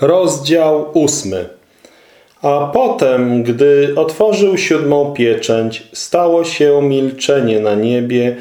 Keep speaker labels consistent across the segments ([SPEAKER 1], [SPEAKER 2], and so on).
[SPEAKER 1] Rozdział ósmy. A potem, gdy otworzył siódmą pieczęć, stało się milczenie na niebie,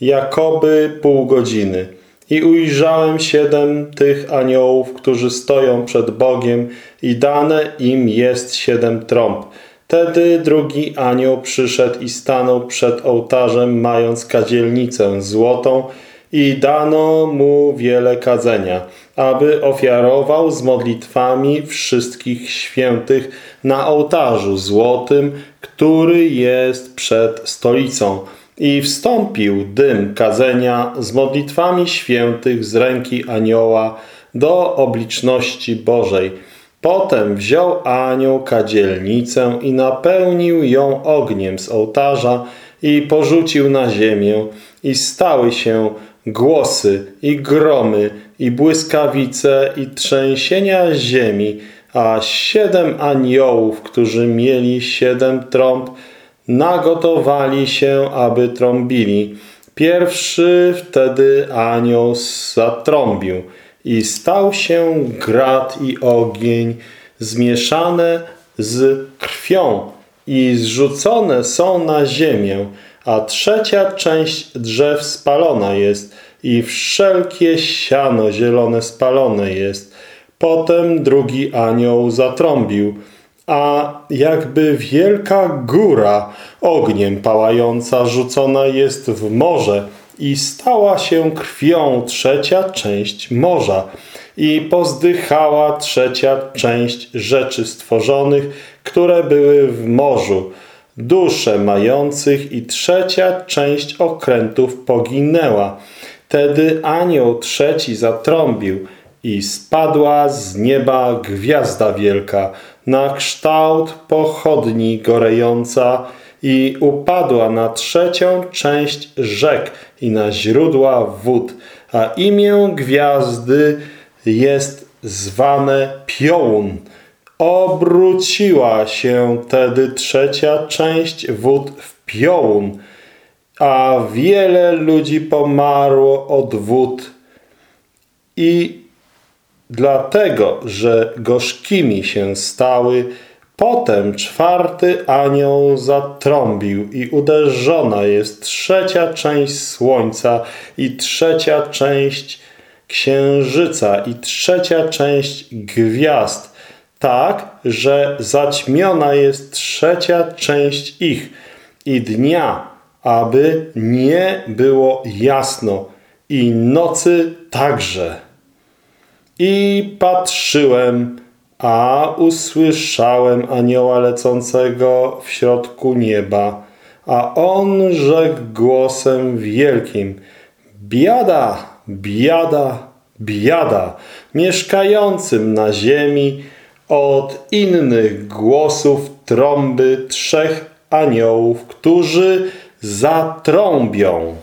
[SPEAKER 1] jakoby pół godziny. I ujrzałem siedem tych aniołów, którzy stoją przed Bogiem i dane im jest siedem trąb. Wtedy drugi anioł przyszedł i stanął przed ołtarzem, mając kadzielnicę złotą i dano mu wiele kadzenia, aby ofiarował z modlitwami wszystkich świętych na ołtarzu złotym, który jest przed stolicą. I wstąpił dym kadzenia z modlitwami świętych z ręki anioła do obliczności Bożej. Potem wziął anioł kadzielnicę i napełnił ją ogniem z ołtarza i porzucił na ziemię i stały się głosy i gromy i błyskawice i trzęsienia ziemi, a siedem aniołów, którzy mieli siedem trąb, nagotowali się, aby trąbili. Pierwszy wtedy anioł zatrąbił i stał się grat i ogień zmieszane z krwią i zrzucone są na ziemię, a trzecia część drzew spalona jest i wszelkie siano zielone spalone jest. Potem drugi anioł zatrąbił, a jakby wielka góra ogniem pałająca rzucona jest w morze i stała się krwią trzecia część morza i pozdychała trzecia część rzeczy stworzonych, które były w morzu, dusze mających i trzecia część okrętów poginęła. Wtedy anioł trzeci zatrąbił i spadła z nieba gwiazda wielka, na kształt pochodni gorejąca i upadła na trzecią część rzek i na źródła wód, a imię gwiazdy jest zwane Piołun. Obróciła się tedy trzecia część wód w piołun, a wiele ludzi pomarło od wód. I dlatego, że gorzkimi się stały, potem czwarty anioł zatrąbił i uderzona jest trzecia część słońca i trzecia część księżyca i trzecia część gwiazd, tak, że zaćmiona jest trzecia część ich i dnia, aby nie było jasno i nocy także. I patrzyłem, a usłyszałem anioła lecącego w środku nieba, a on rzekł głosem wielkim, biada, biada, biada, mieszkającym na ziemi, od innych głosów trąby trzech aniołów, którzy zatrąbią.